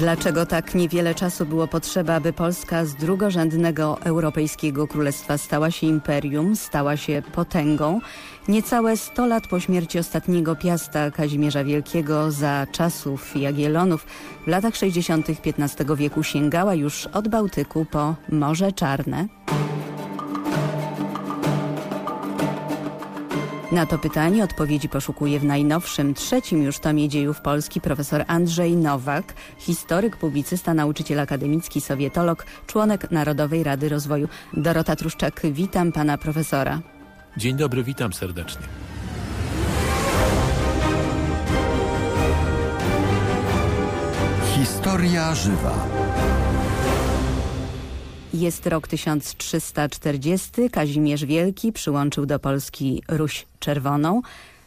Dlaczego tak niewiele czasu było potrzeba, aby Polska z drugorzędnego europejskiego królestwa stała się imperium, stała się potęgą? Niecałe 100 lat po śmierci ostatniego piasta Kazimierza Wielkiego za czasów Jagiellonów w latach 60. XV wieku sięgała już od Bałtyku po Morze Czarne. Na to pytanie odpowiedzi poszukuje w najnowszym, trzecim już tomie dziejów Polski profesor Andrzej Nowak, historyk, publicysta, nauczyciel akademicki, sowietolog, członek Narodowej Rady Rozwoju. Dorota Truszczak, witam pana profesora. Dzień dobry, witam serdecznie. Historia żywa. Jest rok 1340. Kazimierz Wielki przyłączył do Polski Ruś Czerwoną.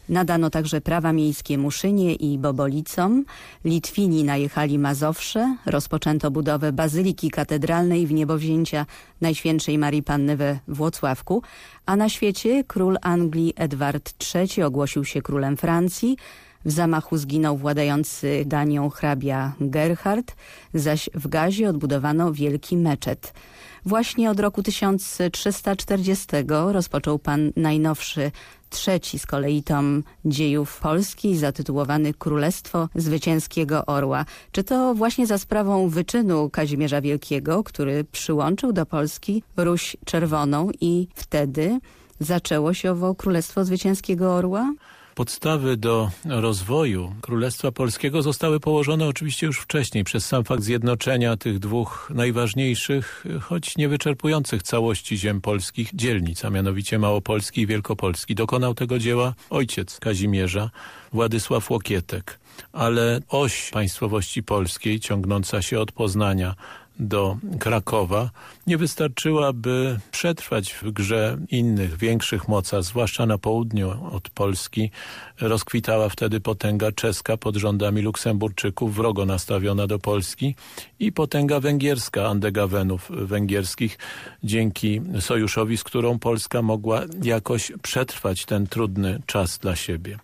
Nadano także prawa miejskie Muszynie i Bobolicom. Litwini najechali Mazowsze. Rozpoczęto budowę Bazyliki Katedralnej w niebowzięcia Najświętszej Marii Panny we Włocławku. A na świecie król Anglii Edward III ogłosił się królem Francji. W zamachu zginął władający Danią hrabia Gerhard, zaś w Gazie odbudowano wielki meczet. Właśnie od roku 1340 rozpoczął pan najnowszy trzeci z kolei tom dziejów Polski zatytułowany Królestwo Zwycięskiego Orła. Czy to właśnie za sprawą wyczynu Kazimierza Wielkiego, który przyłączył do Polski Ruś Czerwoną i wtedy zaczęło się owo Królestwo Zwycięskiego Orła? Podstawy do rozwoju Królestwa Polskiego zostały położone oczywiście już wcześniej przez sam fakt zjednoczenia tych dwóch najważniejszych, choć niewyczerpujących całości ziem polskich dzielnic, a mianowicie Małopolski i Wielkopolski. Dokonał tego dzieła ojciec Kazimierza, Władysław Łokietek. Ale oś państwowości polskiej ciągnąca się od Poznania do Krakowa nie wystarczyła, by przetrwać w grze innych, większych mocarstw, zwłaszcza na południu od Polski. Rozkwitała wtedy potęga czeska pod rządami Luksemburczyków, wrogo nastawiona do Polski i potęga węgierska, Andegawenów węgierskich, dzięki sojuszowi, z którą Polska mogła jakoś przetrwać ten trudny czas dla siebie.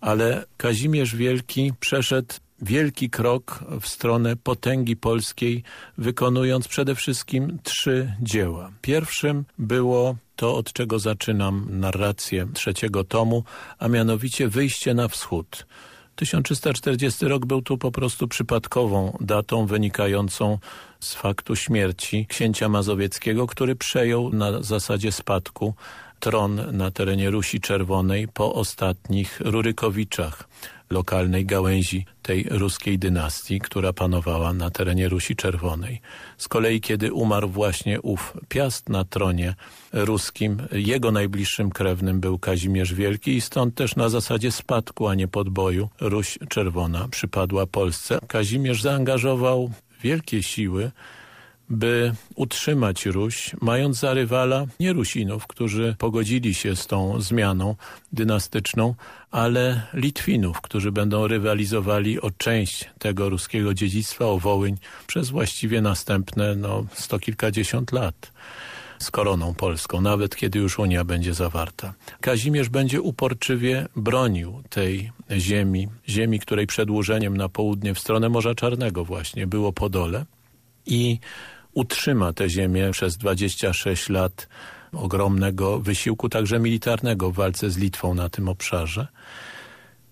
Ale Kazimierz Wielki przeszedł wielki krok w stronę potęgi polskiej, wykonując przede wszystkim trzy dzieła. Pierwszym było to, od czego zaczynam narrację trzeciego tomu, a mianowicie wyjście na wschód. 1340 rok był tu po prostu przypadkową datą wynikającą z faktu śmierci księcia mazowieckiego, który przejął na zasadzie spadku tron na terenie Rusi Czerwonej po ostatnich Rurykowiczach lokalnej gałęzi tej ruskiej dynastii, która panowała na terenie Rusi Czerwonej. Z kolei kiedy umarł właśnie ów Piast na tronie ruskim, jego najbliższym krewnym był Kazimierz Wielki i stąd też na zasadzie spadku, a nie podboju Ruś Czerwona przypadła Polsce. Kazimierz zaangażował wielkie siły by utrzymać Ruś, mając za rywala nie Rusinów, którzy pogodzili się z tą zmianą dynastyczną, ale Litwinów, którzy będą rywalizowali o część tego ruskiego dziedzictwa, o Wołyń, przez właściwie następne no, sto kilkadziesiąt lat z koroną polską, nawet kiedy już Unia będzie zawarta. Kazimierz będzie uporczywie bronił tej ziemi, ziemi, której przedłużeniem na południe w stronę Morza Czarnego właśnie było Podole i utrzyma tę ziemię przez 26 lat ogromnego wysiłku, także militarnego w walce z Litwą na tym obszarze.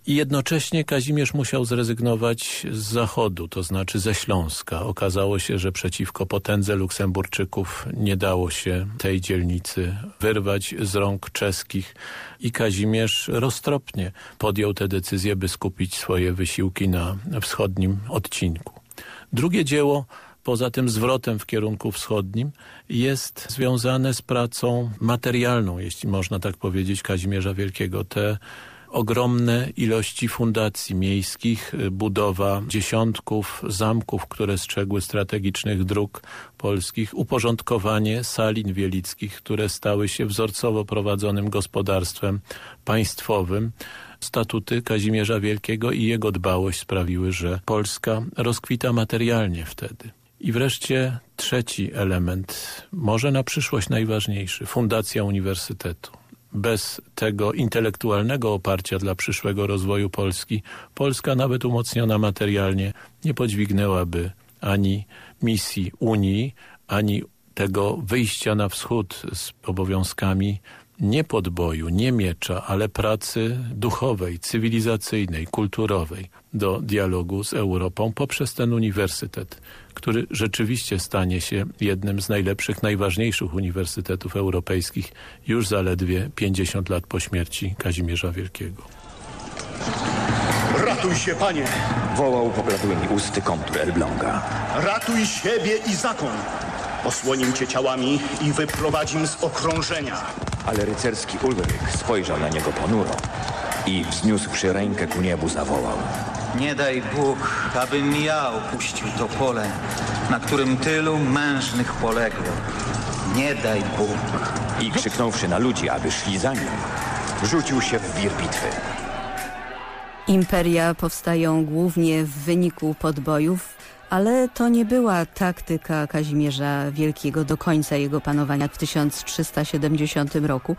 I jednocześnie Kazimierz musiał zrezygnować z zachodu, to znaczy ze Śląska. Okazało się, że przeciwko potędze Luksemburczyków nie dało się tej dzielnicy wyrwać z rąk czeskich i Kazimierz roztropnie podjął tę decyzję, by skupić swoje wysiłki na wschodnim odcinku. Drugie dzieło poza tym zwrotem w kierunku wschodnim jest związane z pracą materialną, jeśli można tak powiedzieć, Kazimierza Wielkiego. Te ogromne ilości fundacji miejskich, budowa dziesiątków zamków, które strzegły strategicznych dróg polskich, uporządkowanie salin wielickich, które stały się wzorcowo prowadzonym gospodarstwem państwowym. Statuty Kazimierza Wielkiego i jego dbałość sprawiły, że Polska rozkwita materialnie wtedy. I wreszcie trzeci element, może na przyszłość najważniejszy, fundacja uniwersytetu. Bez tego intelektualnego oparcia dla przyszłego rozwoju Polski, Polska nawet umocniona materialnie nie podźwignęłaby ani misji Unii, ani tego wyjścia na wschód z obowiązkami nie podboju, nie miecza, ale pracy duchowej, cywilizacyjnej, kulturowej do dialogu z Europą poprzez ten uniwersytet, który rzeczywiście stanie się jednym z najlepszych, najważniejszych uniwersytetów europejskich już zaledwie 50 lat po śmierci Kazimierza Wielkiego. Ratuj się, panie! Wołał pobladłymi usty kontur Elbląga. Ratuj siebie i zakon! Osłonimy cię ciałami i wyprowadzim z okrążenia. Ale rycerski Ulryk spojrzał na niego ponuro i wzniósłszy rękę ku niebu zawołał. Nie daj Bóg, abym ja opuścił to pole, na którym tylu mężnych poległo. Nie daj Bóg. I krzyknąwszy na ludzi, aby szli za nim, rzucił się w wir bitwy. Imperia powstają głównie w wyniku podbojów, ale to nie była taktyka Kazimierza Wielkiego do końca jego panowania w 1370 roku.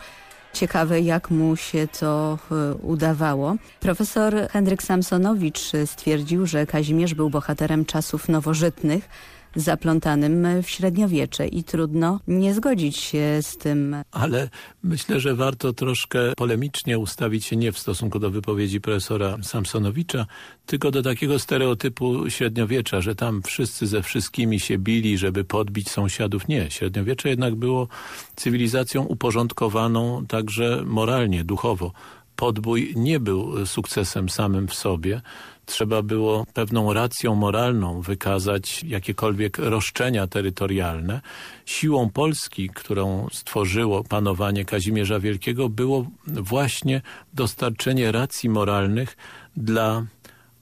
Ciekawe, jak mu się to e, udawało. Profesor Henryk Samsonowicz stwierdził, że Kazimierz był bohaterem czasów nowożytnych, zaplątanym w średniowiecze i trudno nie zgodzić się z tym. Ale myślę, że warto troszkę polemicznie ustawić się nie w stosunku do wypowiedzi profesora Samsonowicza, tylko do takiego stereotypu średniowiecza, że tam wszyscy ze wszystkimi się bili, żeby podbić sąsiadów. Nie, średniowiecze jednak było cywilizacją uporządkowaną także moralnie, duchowo. Podbój nie był sukcesem samym w sobie, trzeba było pewną racją moralną wykazać jakiekolwiek roszczenia terytorialne. Siłą Polski, którą stworzyło panowanie Kazimierza Wielkiego, było właśnie dostarczenie racji moralnych dla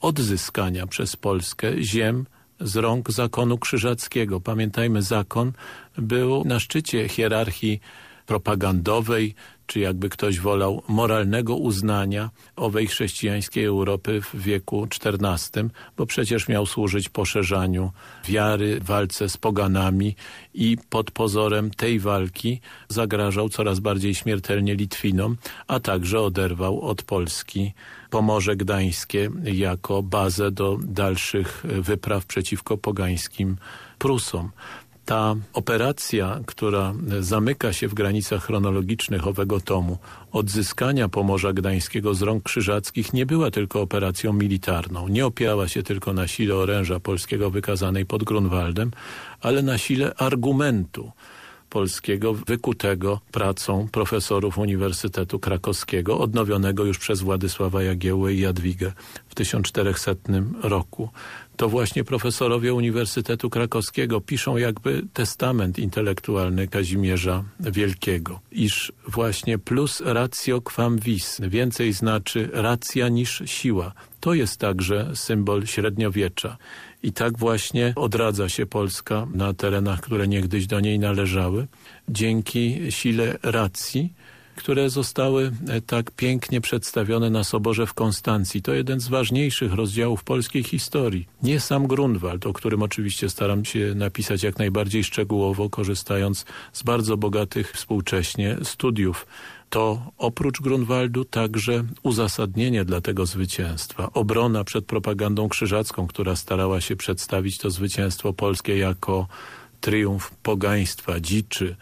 odzyskania przez Polskę ziem z rąk zakonu krzyżackiego. Pamiętajmy, zakon był na szczycie hierarchii propagandowej, czy jakby ktoś wolał moralnego uznania owej chrześcijańskiej Europy w wieku XIV, bo przecież miał służyć poszerzaniu wiary, walce z poganami i pod pozorem tej walki zagrażał coraz bardziej śmiertelnie Litwinom, a także oderwał od Polski Pomorze Gdańskie jako bazę do dalszych wypraw przeciwko pogańskim Prusom ta operacja, która zamyka się w granicach chronologicznych owego tomu, odzyskania Pomorza Gdańskiego z rąk krzyżackich nie była tylko operacją militarną. Nie opierała się tylko na sile oręża polskiego wykazanej pod Grunwaldem, ale na sile argumentu polskiego wykutego pracą profesorów Uniwersytetu Krakowskiego, odnowionego już przez Władysława Jagiełłę i Jadwigę w 1400 roku to właśnie profesorowie Uniwersytetu Krakowskiego piszą jakby testament intelektualny Kazimierza Wielkiego, iż właśnie plus ratio quam vis, więcej znaczy racja niż siła. To jest także symbol średniowiecza. I tak właśnie odradza się Polska na terenach, które niegdyś do niej należały, dzięki sile racji, które zostały e, tak pięknie przedstawione na Soborze w Konstancji. To jeden z ważniejszych rozdziałów polskiej historii. Nie sam Grunwald, o którym oczywiście staram się napisać jak najbardziej szczegółowo, korzystając z bardzo bogatych współcześnie studiów to oprócz Grunwaldu także uzasadnienie dla tego zwycięstwa. Obrona przed propagandą krzyżacką, która starała się przedstawić to zwycięstwo polskie jako triumf pogaństwa, dziczy,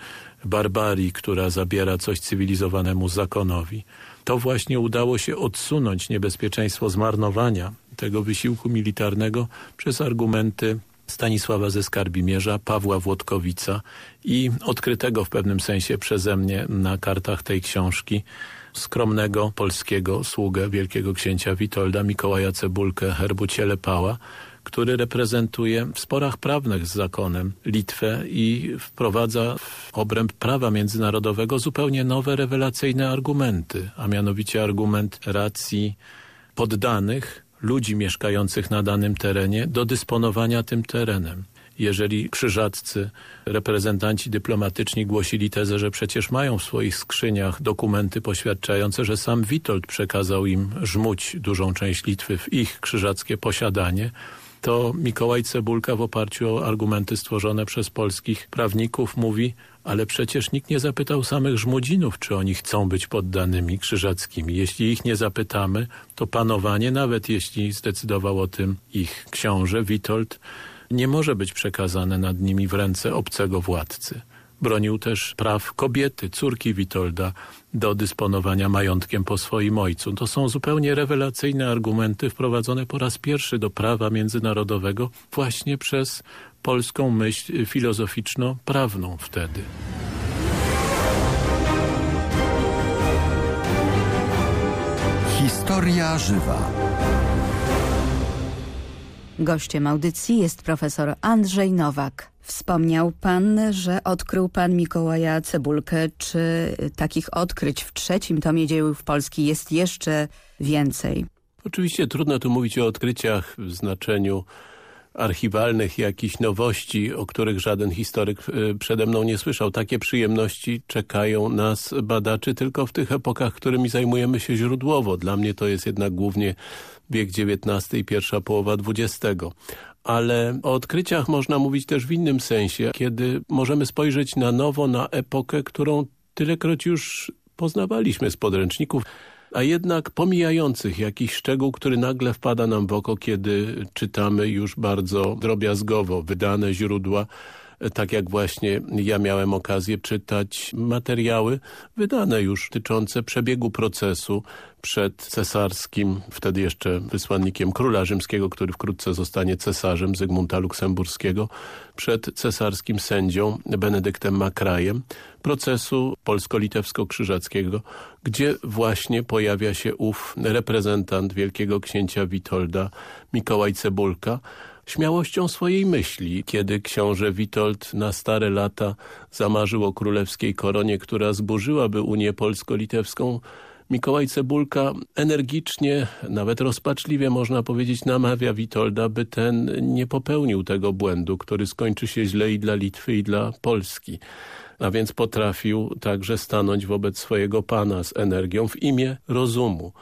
barbarii, która zabiera coś cywilizowanemu zakonowi. To właśnie udało się odsunąć niebezpieczeństwo zmarnowania tego wysiłku militarnego przez argumenty Stanisława ze Skarbimierza, Pawła Włodkowica i odkrytego w pewnym sensie przeze mnie na kartach tej książki skromnego polskiego sługę wielkiego księcia Witolda Mikołaja Cebulkę herbu Cielepała, który reprezentuje w sporach prawnych z zakonem Litwę i wprowadza w obręb prawa międzynarodowego zupełnie nowe rewelacyjne argumenty, a mianowicie argument racji poddanych ludzi mieszkających na danym terenie do dysponowania tym terenem. Jeżeli krzyżaccy, reprezentanci dyplomatyczni głosili tezę, że przecież mają w swoich skrzyniach dokumenty poświadczające, że sam Witold przekazał im żmuć dużą część Litwy w ich krzyżackie posiadanie, to Mikołaj Cebulka w oparciu o argumenty stworzone przez polskich prawników mówi, ale przecież nikt nie zapytał samych Żmudzinów, czy oni chcą być poddanymi krzyżackimi. Jeśli ich nie zapytamy, to panowanie, nawet jeśli zdecydował o tym ich książę Witold, nie może być przekazane nad nimi w ręce obcego władcy. Bronił też praw kobiety, córki Witolda, do dysponowania majątkiem po swoim ojcu. To są zupełnie rewelacyjne argumenty wprowadzone po raz pierwszy do prawa międzynarodowego właśnie przez polską myśl filozoficzno-prawną wtedy. Historia żywa. Gościem audycji jest profesor Andrzej Nowak. Wspomniał pan, że odkrył pan Mikołaja Cebulkę. Czy takich odkryć w trzecim tomie dziejów Polski jest jeszcze więcej? Oczywiście trudno tu mówić o odkryciach w znaczeniu archiwalnych jakichś nowości, o których żaden historyk y, przede mną nie słyszał. Takie przyjemności czekają nas badaczy tylko w tych epokach, którymi zajmujemy się źródłowo. Dla mnie to jest jednak głównie wiek XIX i pierwsza połowa XX. Ale o odkryciach można mówić też w innym sensie, kiedy możemy spojrzeć na nowo na epokę, którą tylekroć już poznawaliśmy z podręczników a jednak pomijających jakiś szczegół, który nagle wpada nam w oko, kiedy czytamy już bardzo drobiazgowo wydane źródła, tak jak właśnie ja miałem okazję czytać materiały wydane już tyczące przebiegu procesu przed cesarskim, wtedy jeszcze wysłannikiem króla rzymskiego, który wkrótce zostanie cesarzem Zygmunta Luksemburskiego, przed cesarskim sędzią Benedyktem Makrajem, procesu polsko-litewsko-krzyżackiego, gdzie właśnie pojawia się ów reprezentant wielkiego księcia Witolda, Mikołaj Cebulka, śmiałością swojej myśli, kiedy książę Witold na stare lata zamarzył o królewskiej koronie, która zburzyłaby Unię Polsko-Litewską, Mikołaj Cebulka energicznie, nawet rozpaczliwie można powiedzieć, namawia Witolda, by ten nie popełnił tego błędu, który skończy się źle i dla Litwy, i dla Polski. A więc potrafił także stanąć wobec swojego pana z energią w imię rozumu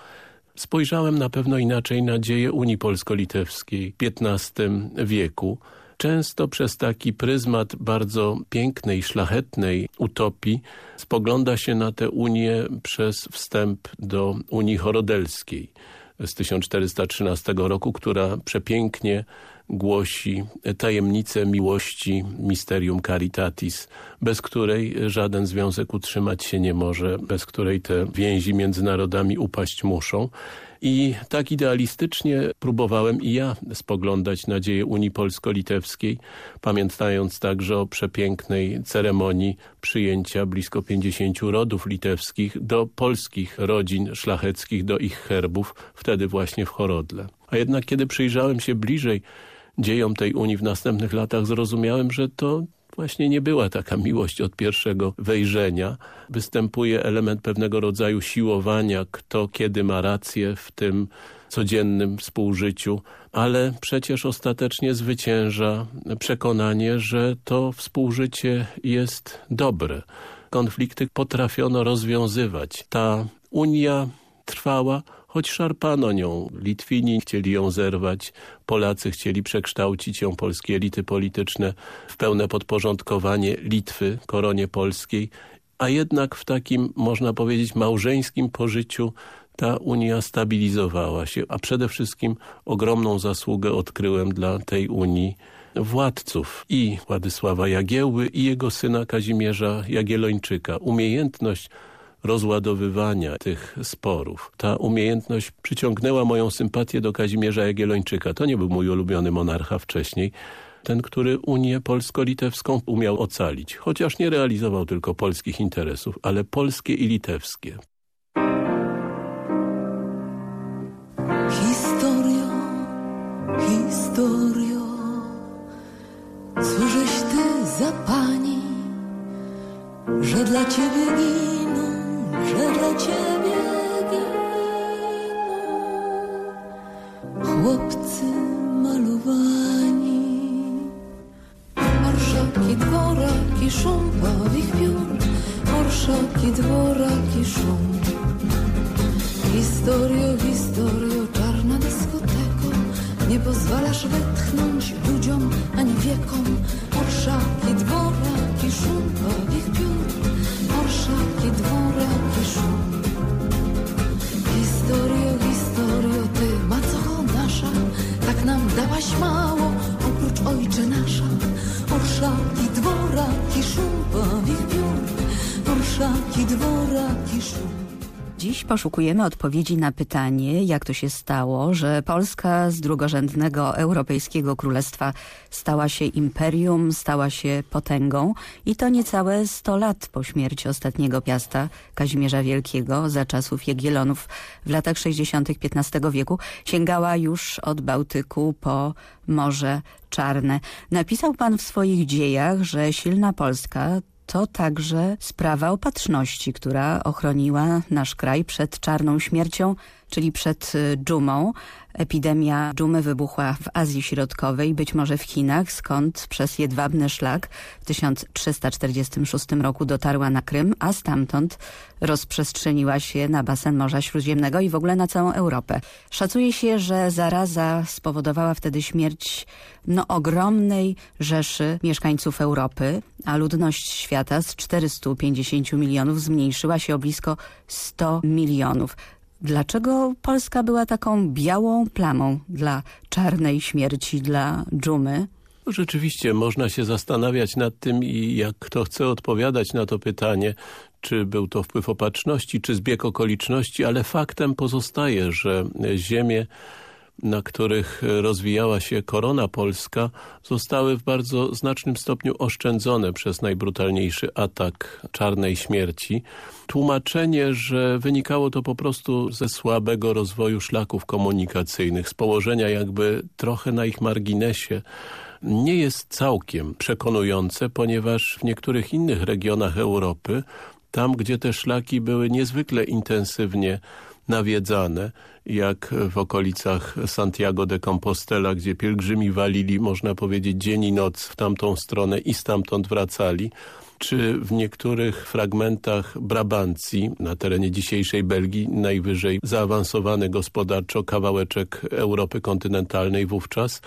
spojrzałem na pewno inaczej na dzieje Unii Polsko-Litewskiej w XV wieku, często przez taki pryzmat bardzo pięknej, szlachetnej utopii spogląda się na tę Unię przez wstęp do Unii Chorodelskiej z 1413 roku, która przepięknie głosi tajemnicę miłości, misterium caritatis, bez której żaden związek utrzymać się nie może, bez której te więzi między narodami upaść muszą. I tak idealistycznie próbowałem i ja spoglądać na dzieje Unii Polsko-Litewskiej, pamiętając także o przepięknej ceremonii przyjęcia blisko 50 rodów litewskich do polskich rodzin szlacheckich, do ich herbów, wtedy właśnie w Chorodle. A jednak kiedy przyjrzałem się bliżej dziejom tej Unii w następnych latach, zrozumiałem, że to właśnie nie była taka miłość od pierwszego wejrzenia. Występuje element pewnego rodzaju siłowania, kto kiedy ma rację w tym codziennym współżyciu, ale przecież ostatecznie zwycięża przekonanie, że to współżycie jest dobre. Konflikty potrafiono rozwiązywać. Ta Unia trwała choć szarpano nią. Litwini chcieli ją zerwać, Polacy chcieli przekształcić ją, polskie elity polityczne, w pełne podporządkowanie Litwy, koronie polskiej, a jednak w takim, można powiedzieć, małżeńskim pożyciu ta Unia stabilizowała się, a przede wszystkim ogromną zasługę odkryłem dla tej Unii władców i Władysława Jagiełły i jego syna Kazimierza Jagiellończyka. Umiejętność rozładowywania tych sporów. Ta umiejętność przyciągnęła moją sympatię do Kazimierza Jagiellończyka. To nie był mój ulubiony monarcha wcześniej, ten, który Unię Polsko-Litewską umiał ocalić, chociaż nie realizował tylko polskich interesów, ale polskie i litewskie. Historio, historio, cóżeś ty za pani, że dla ciebie giną że dla ciebie giną chłopcy malowani. Orszaki, dworaki, szum powich piór, orszaki, dworaki, szum. Historio, historio, czarna dyskoteko, nie pozwalasz wytchnąć ludziom ani wiekom. Orszaki, dworaki, szum powich piór, orszaki, dworaki, szum. Historio, Dziś poszukujemy odpowiedzi na pytanie, jak to się stało, że Polska z drugorzędnego europejskiego królestwa stała się imperium, stała się potęgą i to niecałe 100 lat po śmierci ostatniego piasta Kazimierza Wielkiego za czasów Jagiellonów w latach 60. XV wieku sięgała już od Bałtyku po Morze Czarne. Napisał pan w swoich dziejach, że silna Polska to także sprawa opatrzności, która ochroniła nasz kraj przed czarną śmiercią, czyli przed y, dżumą. Epidemia dżumy wybuchła w Azji Środkowej, być może w Chinach, skąd przez jedwabny szlak w 1346 roku dotarła na Krym, a stamtąd rozprzestrzeniła się na basen Morza Śródziemnego i w ogóle na całą Europę. Szacuje się, że zaraza spowodowała wtedy śmierć no, ogromnej rzeszy mieszkańców Europy, a ludność świata z 450 milionów zmniejszyła się o blisko 100 milionów. Dlaczego Polska była taką białą plamą dla czarnej śmierci, dla dżumy? Rzeczywiście można się zastanawiać nad tym i jak kto chce odpowiadać na to pytanie, czy był to wpływ opatrzności, czy zbieg okoliczności, ale faktem pozostaje, że ziemie na których rozwijała się korona polska, zostały w bardzo znacznym stopniu oszczędzone przez najbrutalniejszy atak czarnej śmierci. Tłumaczenie, że wynikało to po prostu ze słabego rozwoju szlaków komunikacyjnych, z położenia jakby trochę na ich marginesie, nie jest całkiem przekonujące, ponieważ w niektórych innych regionach Europy, tam gdzie te szlaki były niezwykle intensywnie nawiedzane, jak w okolicach Santiago de Compostela, gdzie pielgrzymi walili, można powiedzieć, dzień i noc w tamtą stronę i stamtąd wracali, czy w niektórych fragmentach Brabancji, na terenie dzisiejszej Belgii, najwyżej zaawansowany gospodarczo kawałeczek Europy kontynentalnej wówczas,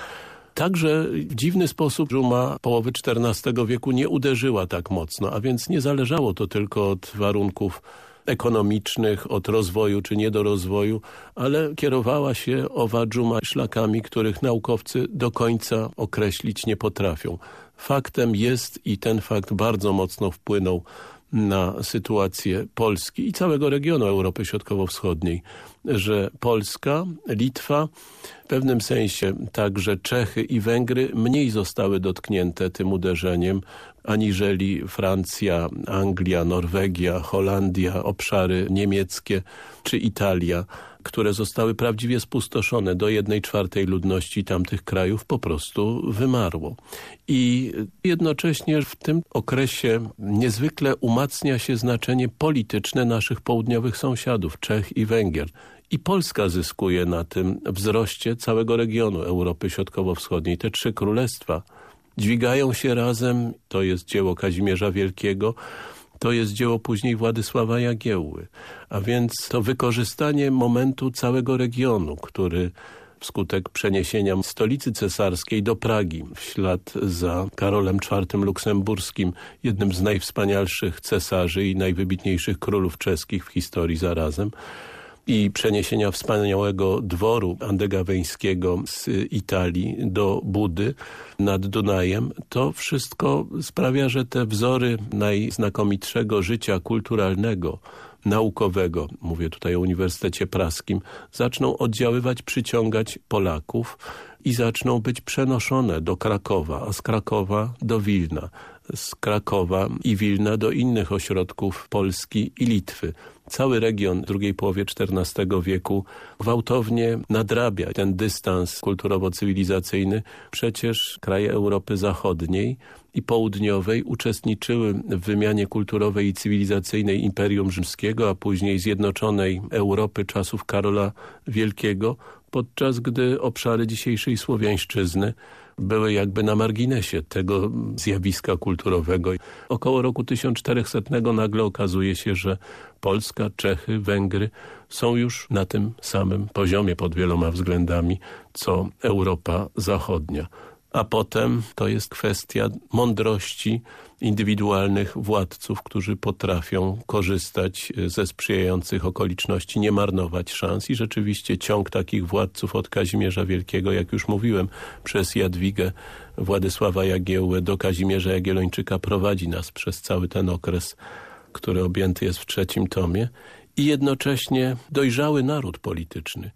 Także w dziwny sposób dżuma połowy XIV wieku nie uderzyła tak mocno, a więc nie zależało to tylko od warunków ekonomicznych, od rozwoju czy nie do rozwoju, ale kierowała się owa dżuma szlakami, których naukowcy do końca określić nie potrafią. Faktem jest i ten fakt bardzo mocno wpłynął na sytuację Polski i całego regionu Europy Środkowo-Wschodniej, że Polska, Litwa, w pewnym sensie także Czechy i Węgry mniej zostały dotknięte tym uderzeniem aniżeli Francja, Anglia, Norwegia, Holandia, obszary niemieckie czy Italia, które zostały prawdziwie spustoszone do jednej czwartej ludności tamtych krajów po prostu wymarło. I jednocześnie w tym okresie niezwykle umacnia się znaczenie polityczne naszych południowych sąsiadów, Czech i Węgier. I Polska zyskuje na tym wzroście całego regionu Europy Środkowo-Wschodniej. Te trzy królestwa dźwigają się razem, to jest dzieło Kazimierza Wielkiego, to jest dzieło później Władysława Jagiełły. A więc to wykorzystanie momentu całego regionu, który wskutek przeniesienia stolicy cesarskiej do Pragi w ślad za Karolem IV Luksemburskim, jednym z najwspanialszych cesarzy i najwybitniejszych królów czeskich w historii zarazem, i przeniesienia wspaniałego dworu andegaweńskiego z Italii do Budy nad Dunajem, to wszystko sprawia, że te wzory najznakomitszego życia kulturalnego, naukowego, mówię tutaj o Uniwersytecie Praskim, zaczną oddziaływać, przyciągać Polaków i zaczną być przenoszone do Krakowa, a z Krakowa do Wilna, z Krakowa i Wilna do innych ośrodków Polski i Litwy cały region drugiej połowie XIV wieku gwałtownie nadrabia ten dystans kulturowo-cywilizacyjny. Przecież kraje Europy Zachodniej i Południowej uczestniczyły w wymianie kulturowej i cywilizacyjnej Imperium Rzymskiego, a później Zjednoczonej Europy czasów Karola Wielkiego, podczas gdy obszary dzisiejszej Słowiańszczyzny były jakby na marginesie tego zjawiska kulturowego. Około roku 1400 nagle okazuje się, że Polska, Czechy, Węgry są już na tym samym poziomie pod wieloma względami, co Europa Zachodnia. A potem to jest kwestia mądrości indywidualnych władców, którzy potrafią korzystać e, ze sprzyjających okoliczności, nie marnować szans i rzeczywiście ciąg takich władców od Kazimierza Wielkiego, jak już mówiłem, przez Jadwigę Władysława Jagiełłę do Kazimierza Jagiellończyka prowadzi nas przez cały ten okres który objęty jest w trzecim tomie i jednocześnie dojrzały naród polityczny,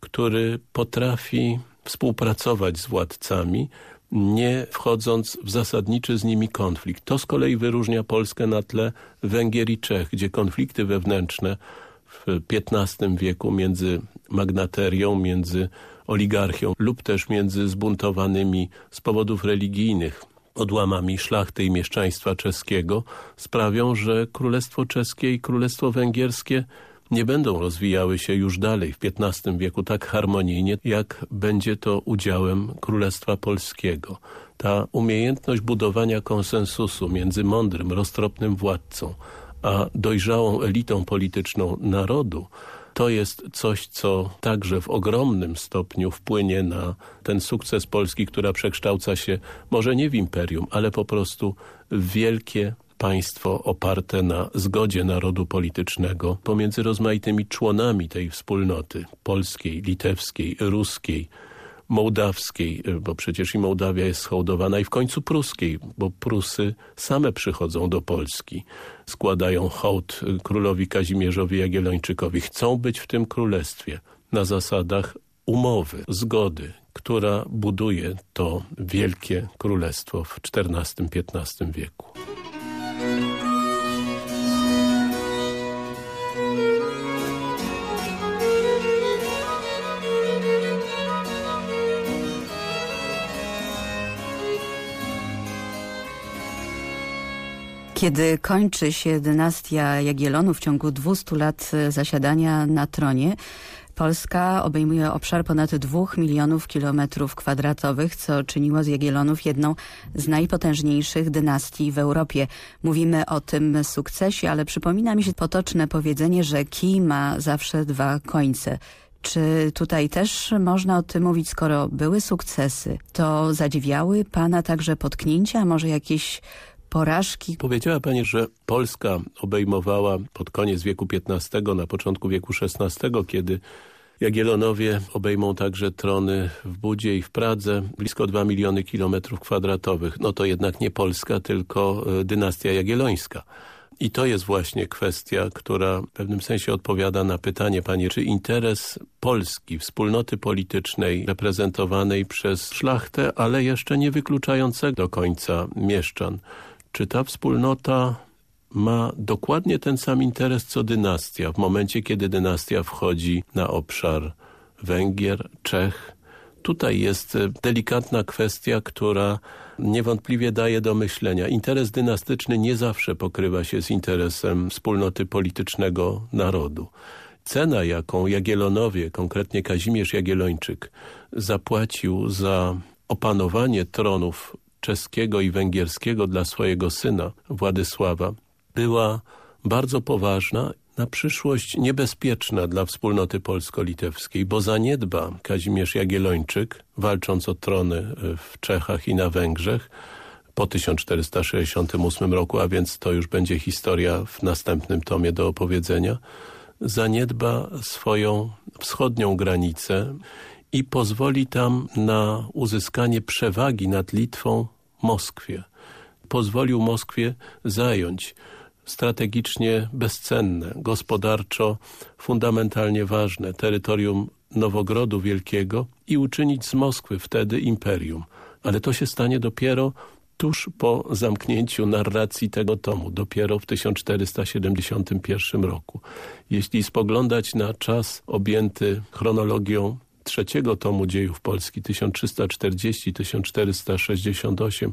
który potrafi współpracować z władcami, nie wchodząc w zasadniczy z nimi konflikt. To z kolei wyróżnia Polskę na tle Węgier i Czech, gdzie konflikty wewnętrzne w XV wieku między magnaterią, między oligarchią lub też między zbuntowanymi z powodów religijnych odłamami szlachty i mieszczaństwa czeskiego sprawią, że Królestwo Czeskie i Królestwo Węgierskie nie będą rozwijały się już dalej w XV wieku tak harmonijnie, jak będzie to udziałem Królestwa Polskiego. Ta umiejętność budowania konsensusu między mądrym, roztropnym władcą, a dojrzałą elitą polityczną narodu, to jest coś, co także w ogromnym stopniu wpłynie na ten sukces Polski, która przekształca się może nie w imperium, ale po prostu w wielkie państwo oparte na zgodzie narodu politycznego pomiędzy rozmaitymi członami tej wspólnoty polskiej, litewskiej, ruskiej, mołdawskiej, bo przecież i Mołdawia jest hołdowana i w końcu pruskiej, bo Prusy same przychodzą do Polski, składają hołd królowi Kazimierzowi Jagiellończykowi. Chcą być w tym królestwie na zasadach umowy, zgody, która buduje to wielkie królestwo w XIV-XV wieku. Kiedy kończy się dynastia Jagiellonów w ciągu 200 lat zasiadania na tronie, Polska obejmuje obszar ponad 2 milionów kilometrów kwadratowych, co czyniło z Jagiellonów jedną z najpotężniejszych dynastii w Europie. Mówimy o tym sukcesie, ale przypomina mi się potoczne powiedzenie, że kij ma zawsze dwa końce. Czy tutaj też można o tym mówić, skoro były sukcesy? To zadziwiały Pana także potknięcia, może jakieś porażki. Powiedziała Pani, że Polska obejmowała pod koniec wieku XV, na początku wieku XVI, kiedy Jagiellonowie obejmą także trony w Budzie i w Pradze, blisko 2 miliony kilometrów kwadratowych. No to jednak nie Polska, tylko e, dynastia jagiellońska. I to jest właśnie kwestia, która w pewnym sensie odpowiada na pytanie, panie, czy interes Polski, wspólnoty politycznej reprezentowanej przez szlachtę, ale jeszcze nie wykluczającego do końca mieszczan, czy ta wspólnota ma dokładnie ten sam interes co dynastia w momencie, kiedy dynastia wchodzi na obszar Węgier, Czech. Tutaj jest delikatna kwestia, która niewątpliwie daje do myślenia. Interes dynastyczny nie zawsze pokrywa się z interesem wspólnoty politycznego narodu. Cena, jaką Jagiellonowie, konkretnie Kazimierz Jagiellończyk, zapłacił za opanowanie tronów czeskiego i węgierskiego dla swojego syna Władysława była bardzo poważna, na przyszłość niebezpieczna dla wspólnoty polsko-litewskiej, bo zaniedba Kazimierz Jagiellończyk, walcząc o trony w Czechach i na Węgrzech, po 1468 roku, a więc to już będzie historia w następnym tomie do opowiedzenia, zaniedba swoją wschodnią granicę i pozwoli tam na uzyskanie przewagi nad Litwą Moskwie. Pozwolił Moskwie zająć strategicznie bezcenne, gospodarczo fundamentalnie ważne terytorium Nowogrodu Wielkiego i uczynić z Moskwy wtedy imperium. Ale to się stanie dopiero tuż po zamknięciu narracji tego tomu, dopiero w 1471 roku. Jeśli spoglądać na czas objęty chronologią trzeciego tomu dziejów Polski 1340-1468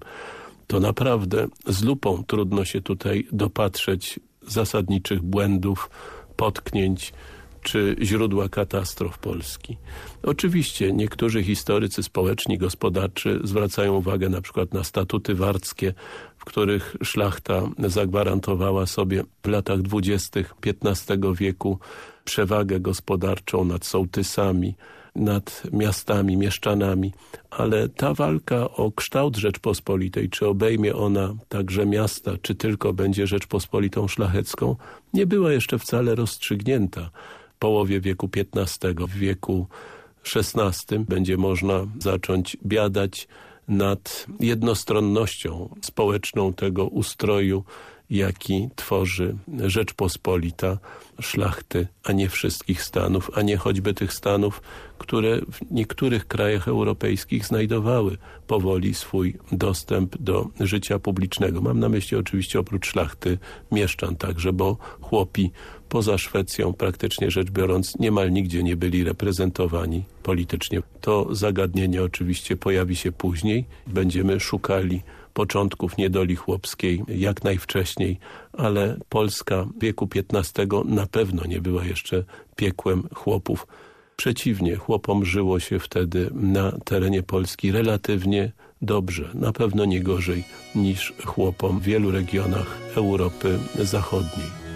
to naprawdę z lupą trudno się tutaj dopatrzeć zasadniczych błędów, potknięć czy źródła katastrof Polski. Oczywiście niektórzy historycy społeczni, gospodarczy zwracają uwagę na przykład na statuty warckie, w których szlachta zagwarantowała sobie w latach dwudziestych XV wieku przewagę gospodarczą nad sołtysami, nad miastami, mieszczanami, ale ta walka o kształt Rzeczpospolitej, czy obejmie ona także miasta, czy tylko będzie Rzeczpospolitą szlachecką, nie była jeszcze wcale rozstrzygnięta. W połowie wieku XV, w wieku XVI będzie można zacząć biadać nad jednostronnością społeczną tego ustroju jaki tworzy Rzeczpospolita, szlachty, a nie wszystkich stanów, a nie choćby tych stanów, które w niektórych krajach europejskich znajdowały powoli swój dostęp do życia publicznego. Mam na myśli oczywiście oprócz szlachty mieszczan także, bo chłopi poza Szwecją praktycznie rzecz biorąc niemal nigdzie nie byli reprezentowani politycznie. To zagadnienie oczywiście pojawi się później. Będziemy szukali początków niedoli chłopskiej jak najwcześniej, ale Polska wieku XV na pewno nie była jeszcze piekłem chłopów. Przeciwnie, chłopom żyło się wtedy na terenie Polski relatywnie dobrze, na pewno nie gorzej niż chłopom w wielu regionach Europy Zachodniej.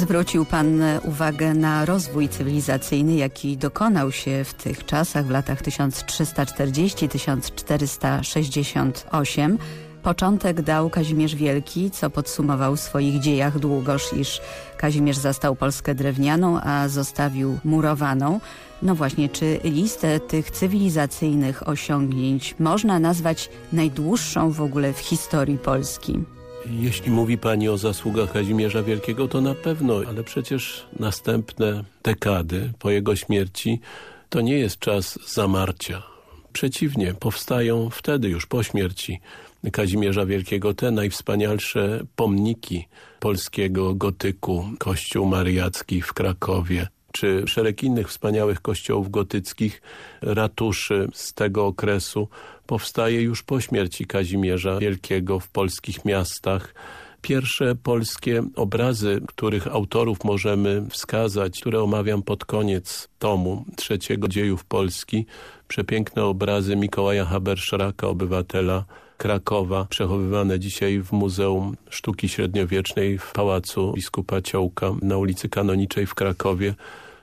Zwrócił Pan uwagę na rozwój cywilizacyjny, jaki dokonał się w tych czasach, w latach 1340-1468. Początek dał Kazimierz Wielki, co podsumował w swoich dziejach długoż, iż Kazimierz zastał Polskę drewnianą, a zostawił murowaną. No właśnie, czy listę tych cywilizacyjnych osiągnięć można nazwać najdłuższą w ogóle w historii Polski? Jeśli mówi Pani o zasługach Kazimierza Wielkiego, to na pewno, ale przecież następne dekady po jego śmierci to nie jest czas zamarcia. Przeciwnie, powstają wtedy już po śmierci Kazimierza Wielkiego te najwspanialsze pomniki polskiego gotyku, kościół mariacki w Krakowie, czy szereg innych wspaniałych kościołów gotyckich, ratuszy z tego okresu powstaje już po śmierci Kazimierza Wielkiego w polskich miastach. Pierwsze polskie obrazy, których autorów możemy wskazać, które omawiam pod koniec tomu trzeciego dziejów Polski, przepiękne obrazy Mikołaja Haberszraka, obywatela Krakowa, przechowywane dzisiaj w Muzeum Sztuki Średniowiecznej w Pałacu Biskupa Ciołka na ulicy Kanoniczej w Krakowie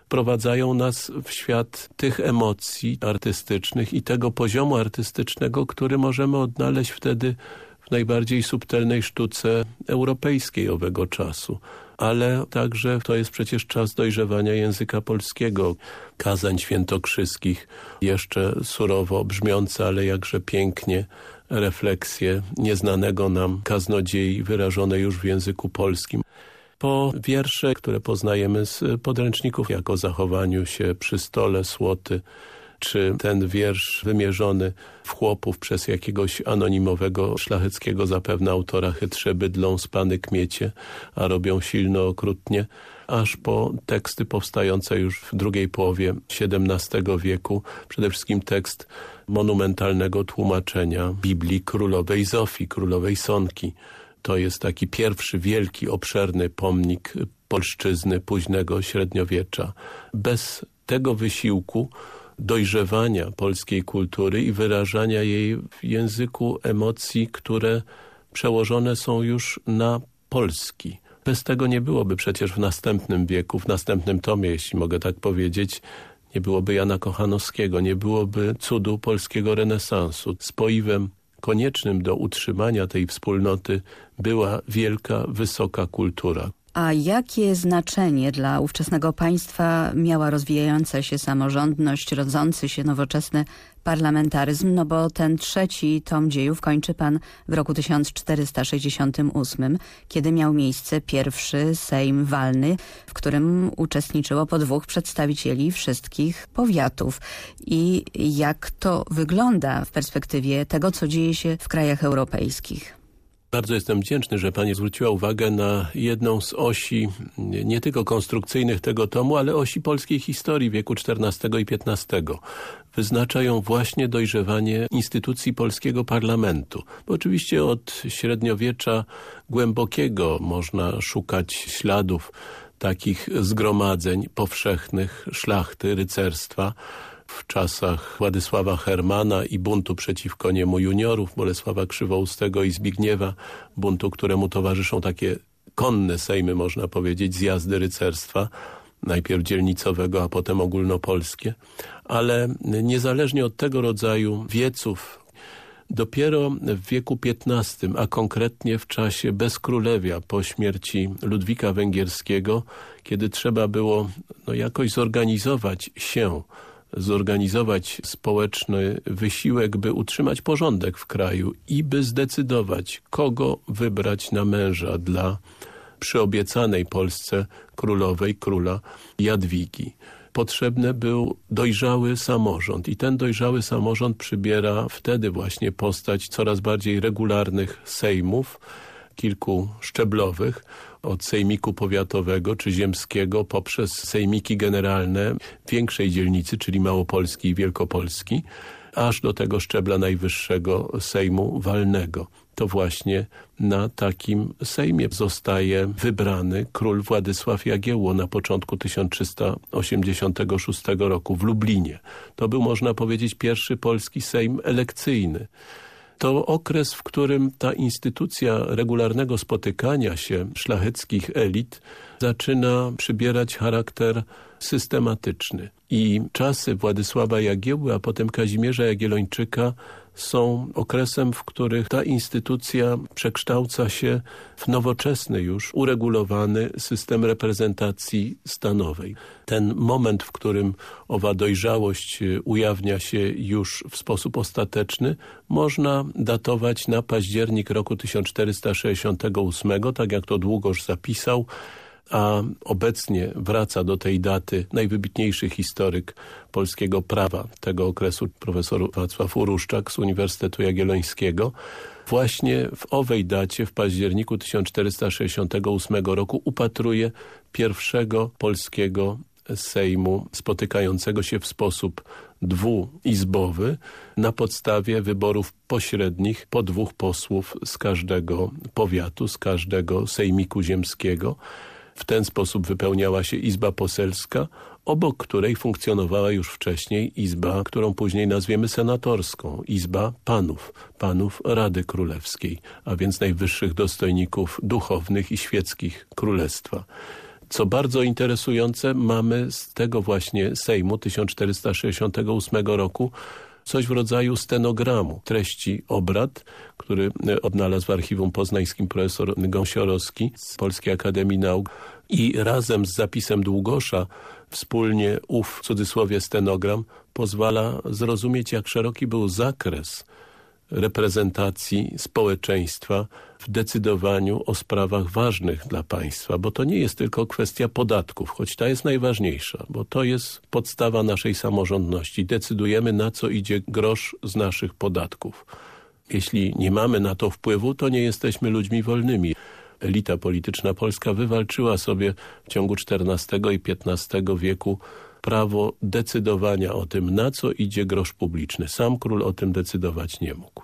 wprowadzają nas w świat tych emocji artystycznych i tego poziomu artystycznego, który możemy odnaleźć wtedy w najbardziej subtelnej sztuce europejskiej owego czasu. Ale także to jest przecież czas dojrzewania języka polskiego. Kazań świętokrzyskich, jeszcze surowo brzmiące, ale jakże pięknie refleksje nieznanego nam kaznodziei wyrażone już w języku polskim. Po wiersze, które poznajemy z podręczników, jako o zachowaniu się przy stole, słoty, czy ten wiersz wymierzony w chłopów przez jakiegoś anonimowego, szlacheckiego zapewne autora chytrze bydlą spany kmiecie, a robią silno okrutnie, aż po teksty powstające już w drugiej połowie XVII wieku, przede wszystkim tekst monumentalnego tłumaczenia Biblii Królowej Zofii, Królowej Sonki, to jest taki pierwszy wielki, obszerny pomnik polszczyzny późnego średniowiecza. Bez tego wysiłku dojrzewania polskiej kultury i wyrażania jej w języku emocji, które przełożone są już na polski. Bez tego nie byłoby przecież w następnym wieku, w następnym tomie, jeśli mogę tak powiedzieć, nie byłoby Jana Kochanowskiego, nie byłoby cudu polskiego renesansu. Z poiwem koniecznym do utrzymania tej wspólnoty była wielka, wysoka kultura. A jakie znaczenie dla ówczesnego państwa miała rozwijająca się samorządność, rodzący się nowoczesny parlamentaryzm? No bo ten trzeci tom dziejów kończy pan w roku 1468, kiedy miał miejsce pierwszy Sejm Walny, w którym uczestniczyło po dwóch przedstawicieli wszystkich powiatów. I jak to wygląda w perspektywie tego, co dzieje się w krajach europejskich? Bardzo jestem wdzięczny, że Pani zwróciła uwagę na jedną z osi nie tylko konstrukcyjnych tego tomu, ale osi polskiej historii wieku XIV i XV. Wyznacza ją właśnie dojrzewanie instytucji polskiego parlamentu. Bo oczywiście od średniowiecza głębokiego można szukać śladów takich zgromadzeń powszechnych, szlachty, rycerstwa, w czasach Władysława Hermana i buntu przeciwko niemu juniorów, Bolesława Krzywoustego i Zbigniewa, buntu, któremu towarzyszą takie konne sejmy, można powiedzieć, zjazdy rycerstwa, najpierw dzielnicowego, a potem ogólnopolskie, ale niezależnie od tego rodzaju wieców, Dopiero w wieku XV, a konkretnie w czasie bezkrólewia po śmierci Ludwika Węgierskiego, kiedy trzeba było no, jakoś zorganizować się, zorganizować społeczny wysiłek, by utrzymać porządek w kraju i by zdecydować, kogo wybrać na męża dla przyobiecanej Polsce królowej, króla Jadwigi potrzebny był dojrzały samorząd. I ten dojrzały samorząd przybiera wtedy właśnie postać coraz bardziej regularnych sejmów, kilku szczeblowych, od sejmiku powiatowego czy ziemskiego poprzez sejmiki generalne większej dzielnicy, czyli Małopolski i Wielkopolski, aż do tego szczebla najwyższego Sejmu Walnego to właśnie na takim Sejmie zostaje wybrany król Władysław Jagiełło na początku 1386 roku w Lublinie. To był, można powiedzieć, pierwszy polski Sejm elekcyjny. To okres, w którym ta instytucja regularnego spotykania się szlacheckich elit zaczyna przybierać charakter systematyczny. I czasy Władysława Jagiełły, a potem Kazimierza Jagiellończyka są okresem, w których ta instytucja przekształca się w nowoczesny już, uregulowany system reprezentacji stanowej. Ten moment, w którym owa dojrzałość y, ujawnia się już w sposób ostateczny, można datować na październik roku 1468, tak jak to Długosz zapisał, a obecnie wraca do tej daty najwybitniejszy historyk polskiego prawa tego okresu, profesor Wacław Uruszczak z Uniwersytetu Jagiellońskiego. Właśnie w owej dacie, w październiku 1468 roku upatruje pierwszego polskiego Sejmu spotykającego się w sposób dwuizbowy na podstawie wyborów pośrednich po dwóch posłów z każdego powiatu, z każdego sejmiku ziemskiego. W ten sposób wypełniała się Izba Poselska, obok której funkcjonowała już wcześniej Izba, którą później nazwiemy senatorską, Izba Panów, Panów Rady Królewskiej, a więc najwyższych dostojników duchownych i świeckich Królestwa. Co bardzo interesujące, mamy z tego właśnie Sejmu 1468 roku coś w rodzaju stenogramu treści obrad, który e, odnalazł w archiwum poznańskim profesor Gąsiorowski z Polskiej Akademii Nauk. I razem z zapisem Długosza wspólnie ów w cudzysłowie stenogram pozwala zrozumieć jak szeroki był zakres reprezentacji społeczeństwa w decydowaniu o sprawach ważnych dla państwa, bo to nie jest tylko kwestia podatków, choć ta jest najważniejsza, bo to jest podstawa naszej samorządności. Decydujemy na co idzie grosz z naszych podatków. Jeśli nie mamy na to wpływu, to nie jesteśmy ludźmi wolnymi. Elita polityczna polska wywalczyła sobie w ciągu XIV i XV wieku prawo decydowania o tym, na co idzie grosz publiczny. Sam król o tym decydować nie mógł.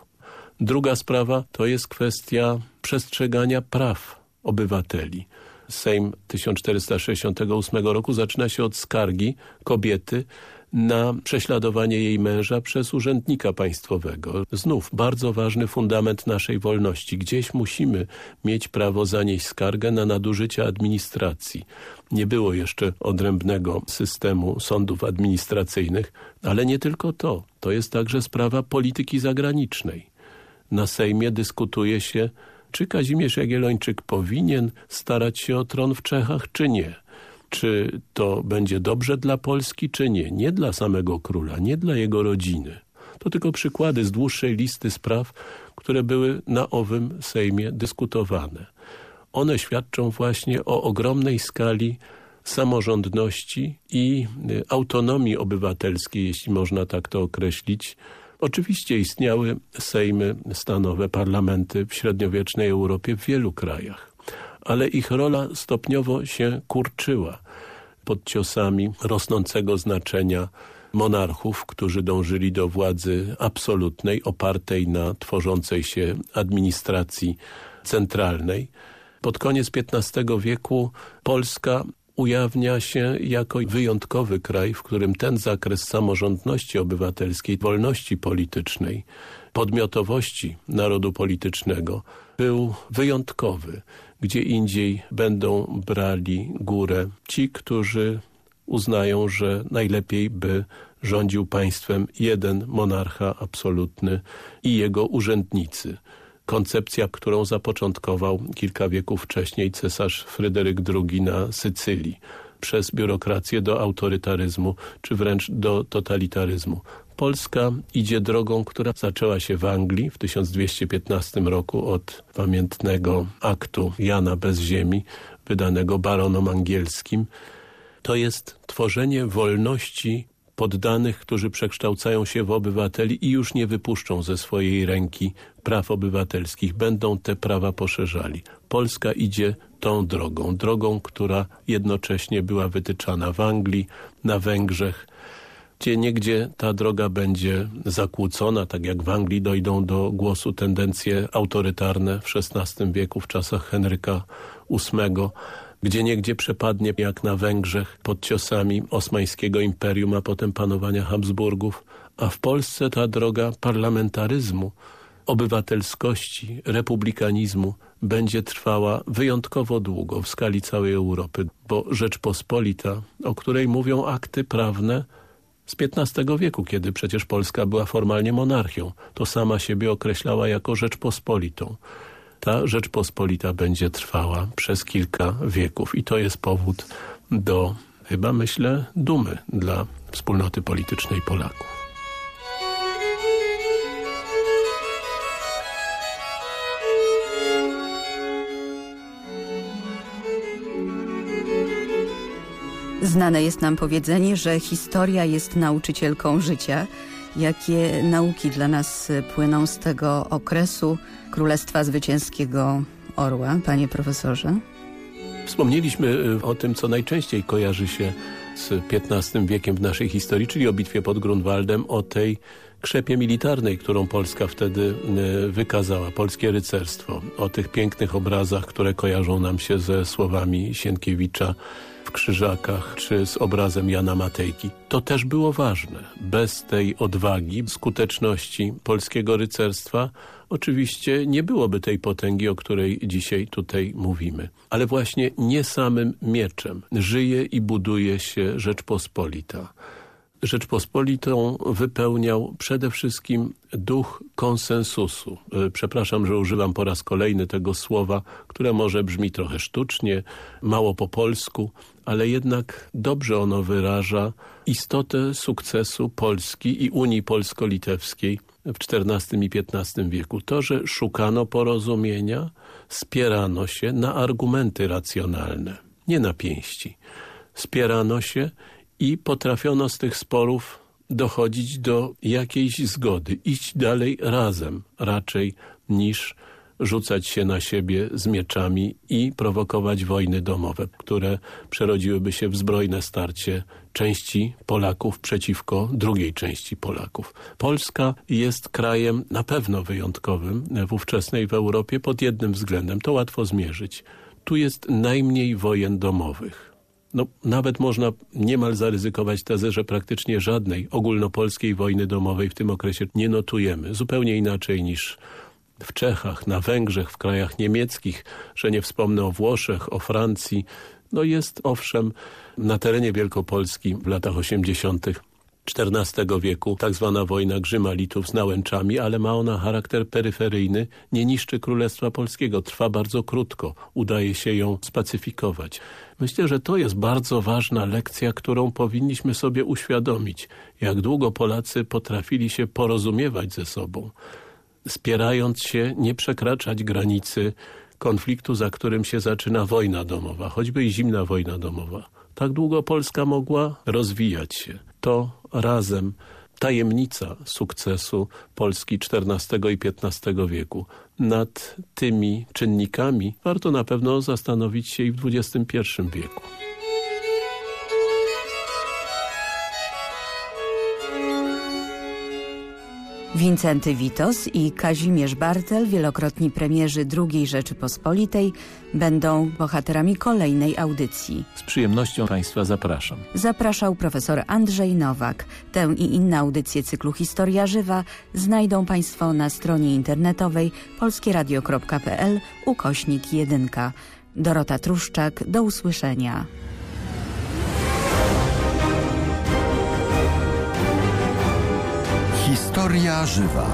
Druga sprawa to jest kwestia przestrzegania praw obywateli. Sejm 1468 roku zaczyna się od skargi kobiety na prześladowanie jej męża przez urzędnika państwowego. Znów bardzo ważny fundament naszej wolności. Gdzieś musimy mieć prawo zanieść skargę na nadużycia administracji. Nie było jeszcze odrębnego systemu sądów administracyjnych, ale nie tylko to. To jest także sprawa polityki zagranicznej. Na Sejmie dyskutuje się, czy Kazimierz Jagiellończyk powinien starać się o tron w Czechach, czy nie czy to będzie dobrze dla Polski, czy nie. Nie dla samego króla, nie dla jego rodziny. To tylko przykłady z dłuższej listy spraw, które były na owym Sejmie dyskutowane. One świadczą właśnie o ogromnej skali samorządności i y, autonomii obywatelskiej, jeśli można tak to określić. Oczywiście istniały sejmy stanowe, parlamenty w średniowiecznej Europie w wielu krajach ale ich rola stopniowo się kurczyła pod ciosami rosnącego znaczenia monarchów, którzy dążyli do władzy absolutnej, opartej na tworzącej się administracji centralnej. Pod koniec XV wieku Polska ujawnia się jako wyjątkowy kraj, w którym ten zakres samorządności obywatelskiej, wolności politycznej, podmiotowości narodu politycznego był wyjątkowy gdzie indziej będą brali górę ci, którzy uznają, że najlepiej by rządził państwem jeden monarcha absolutny i jego urzędnicy. Koncepcja, którą zapoczątkował kilka wieków wcześniej cesarz Fryderyk II na Sycylii przez biurokrację do autorytaryzmu, czy wręcz do totalitaryzmu. Polska idzie drogą, która zaczęła się w Anglii w 1215 roku od pamiętnego aktu Jana bez ziemi, wydanego baronom angielskim. To jest tworzenie wolności poddanych, którzy przekształcają się w obywateli i już nie wypuszczą ze swojej ręki praw obywatelskich. Będą te prawa poszerzali. Polska idzie tą drogą, drogą, która jednocześnie była wytyczana w Anglii, na Węgrzech, gdzie niegdzie ta droga będzie zakłócona, tak jak w Anglii dojdą do głosu tendencje autorytarne w XVI wieku, w czasach Henryka VIII, gdzie niegdzie przepadnie jak na Węgrzech pod ciosami osmańskiego imperium, a potem panowania Habsburgów, a w Polsce ta droga parlamentaryzmu, obywatelskości, republikanizmu będzie trwała wyjątkowo długo w skali całej Europy, bo Rzeczpospolita, o której mówią akty prawne z XV wieku, kiedy przecież Polska była formalnie monarchią, to sama siebie określała jako Rzeczpospolitą. Ta Rzeczpospolita będzie trwała przez kilka wieków i to jest powód do, chyba myślę, dumy dla wspólnoty politycznej Polaków. Znane jest nam powiedzenie, że historia jest nauczycielką życia. Jakie nauki dla nas płyną z tego okresu Królestwa Zwycięskiego Orła, panie profesorze? Wspomnieliśmy y, o tym, co najczęściej kojarzy się z XV wiekiem w naszej historii, czyli o bitwie pod Grunwaldem, o tej krzepie militarnej, którą Polska wtedy y, wykazała, polskie rycerstwo, o tych pięknych obrazach, które kojarzą nam się ze słowami Sienkiewicza Krzyżakach czy z obrazem Jana Matejki. To też było ważne. Bez tej odwagi, skuteczności polskiego rycerstwa oczywiście nie byłoby tej potęgi, o której dzisiaj tutaj mówimy. Ale właśnie nie samym mieczem żyje i buduje się Rzeczpospolita. Rzeczpospolitą wypełniał przede wszystkim duch konsensusu. E, przepraszam, że używam po raz kolejny tego słowa, które może brzmi trochę sztucznie, mało po polsku, ale jednak dobrze ono wyraża istotę sukcesu Polski i Unii Polsko-Litewskiej w XIV i XV wieku. To, że szukano porozumienia, spierano się na argumenty racjonalne, nie na pięści. Spierano się i potrafiono z tych sporów dochodzić do jakiejś zgody, iść dalej razem raczej niż rzucać się na siebie z mieczami i prowokować wojny domowe, które przerodziłyby się w zbrojne starcie części Polaków przeciwko drugiej części Polaków. Polska jest krajem na pewno wyjątkowym w ówczesnej w Europie pod jednym względem. To łatwo zmierzyć. Tu jest najmniej wojen domowych. No, nawet można niemal zaryzykować tezę, że praktycznie żadnej ogólnopolskiej wojny domowej w tym okresie nie notujemy. Zupełnie inaczej niż w Czechach, na Węgrzech, w krajach niemieckich, że nie wspomnę o Włoszech, o Francji. No jest owszem na terenie Wielkopolski w latach 80. XIV wieku, tak zwana wojna Grzyma-Litów z Nałęczami, ale ma ona charakter peryferyjny, nie niszczy Królestwa Polskiego, trwa bardzo krótko, udaje się ją spacyfikować. Myślę, że to jest bardzo ważna lekcja, którą powinniśmy sobie uświadomić, jak długo Polacy potrafili się porozumiewać ze sobą, spierając się nie przekraczać granicy konfliktu, za którym się zaczyna wojna domowa, choćby i zimna wojna domowa. Tak długo Polska mogła rozwijać się. To razem tajemnica sukcesu Polski XIV i XV wieku. Nad tymi czynnikami warto na pewno zastanowić się i w XXI wieku. Wincenty Witos i Kazimierz Bartel, wielokrotni premierzy II Rzeczypospolitej, będą bohaterami kolejnej audycji. Z przyjemnością Państwa zapraszam. Zapraszał profesor Andrzej Nowak. Tę i inne audycje cyklu Historia Żywa znajdą Państwo na stronie internetowej polskieradio.pl ukośnik 1. Dorota Truszczak, do usłyszenia. Historia żywa.